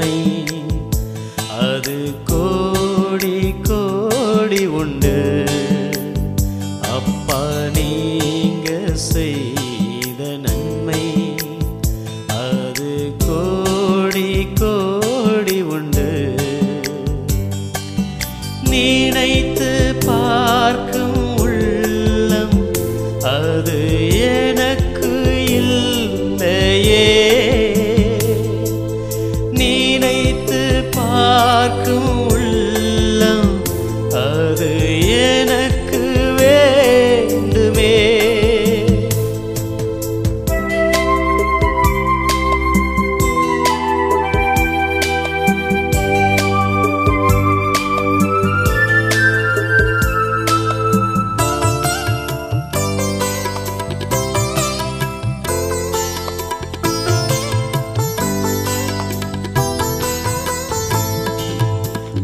பெருமை அது கோடி கோடி உண்டு அப்பா நீங்க செய்த நன்மை. அது கோடி கோடி உண்டு நினைத்து பார்க்கும் உள்ளம். அது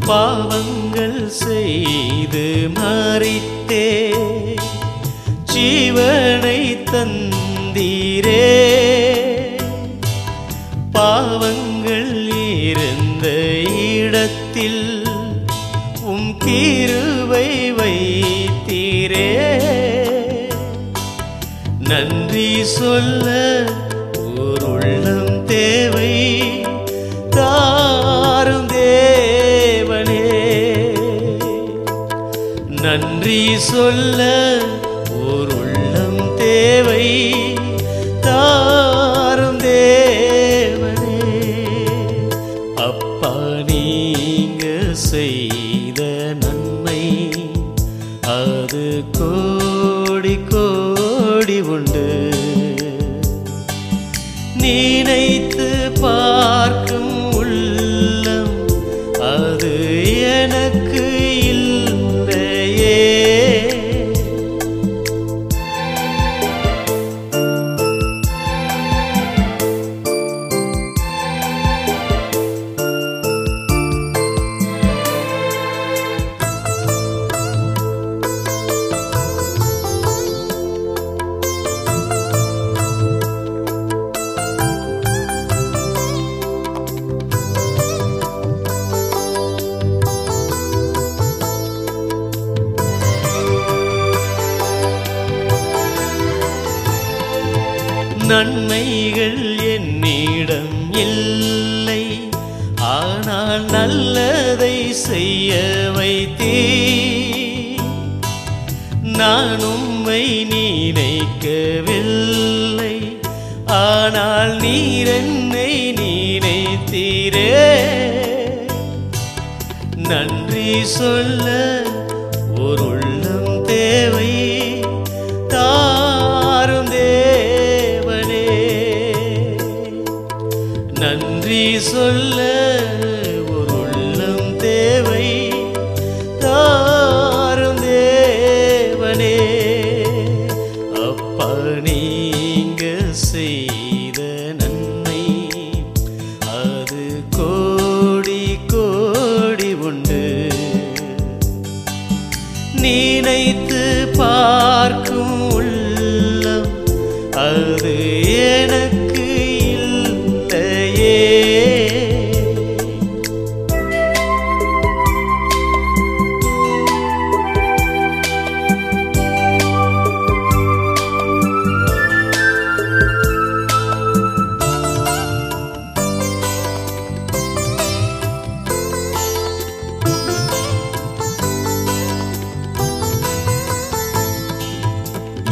பாவங்கள் செய்து மறித்தே. ஜீவனை தந்தீரே. பாவங்கள் இருந்த இடத்தில் உம் கீருவை வைத்தீரே. நன்றி சொல்ல ஓர் உள்ளம் தேவை. நன்றி சொல்ல ஓர் உள்ளம் தேவை. தாரும் தேவனே. அப்பா நீங்க செய்த நன்மை அது கோடி கோடி உண்டு. நினைத்து பார்க்கும் நன்மைகள் என்னிடம் இல்லை. ஆனால் நல்லதை செய்ய வைத்தே நான் உம்மை நினைக்கவில்லை. ஆனால் நீர் என்னை நினைத்தீரே. நன்றி சொல்ல ஒரு உள்ளம் தேவை. கொண்டு நினைத்து பார்க்கும்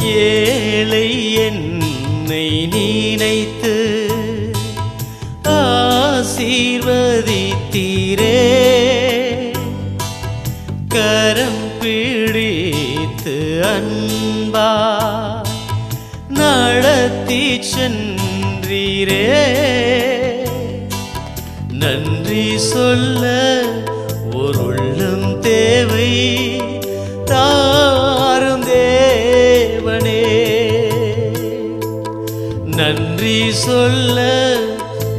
ஏழை என்னை நினைத்து ஆசீர்வதித்தீரே. கரம் பிடித்து அன்பா நடத்தி சென்றீரே. நன்றி சொல்ல ஒரு உள்ளம் தேவை. நன்றி சொல்ல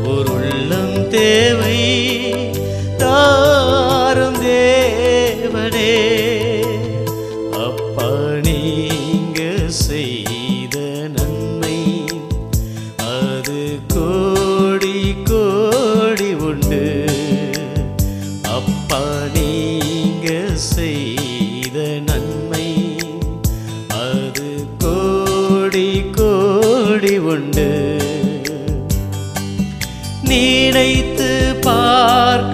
ஒரு உள்ளம் தேவை தாரம் தேவனே. கொண்டு நினைத்து பார்